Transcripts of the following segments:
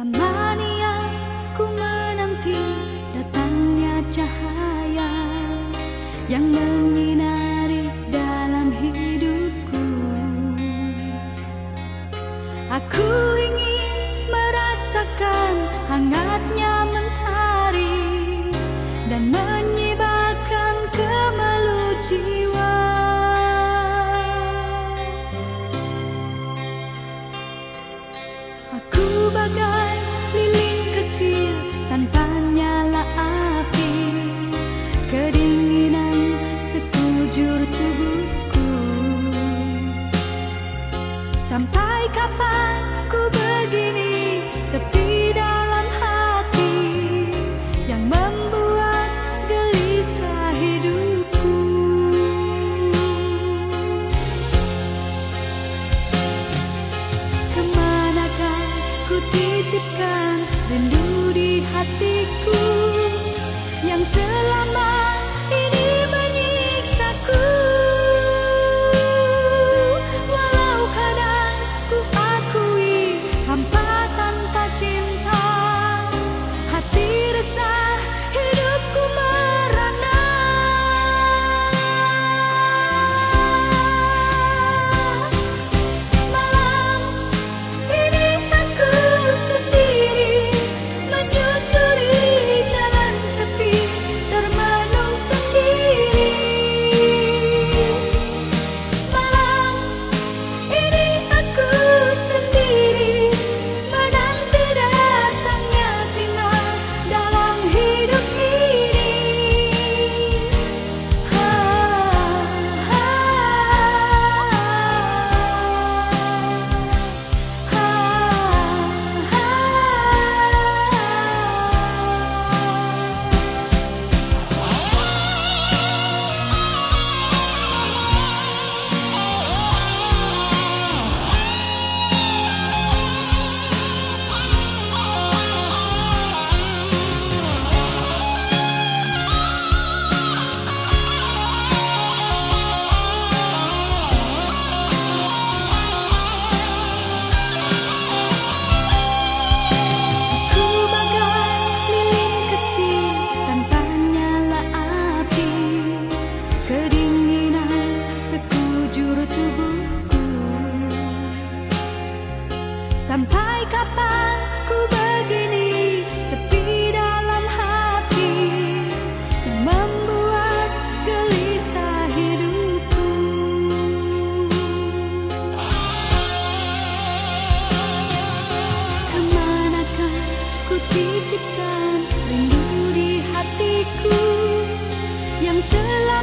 Lamanya ku menanti datangnya cahaya yang menyinari dalam hidupku. Aku ingin merasakan hangatnya Sampai kapan ku begini sepi dalam hati Yang membuat gelisah hidupku? Ke manakah ku titipkan rindu di hatiku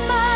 my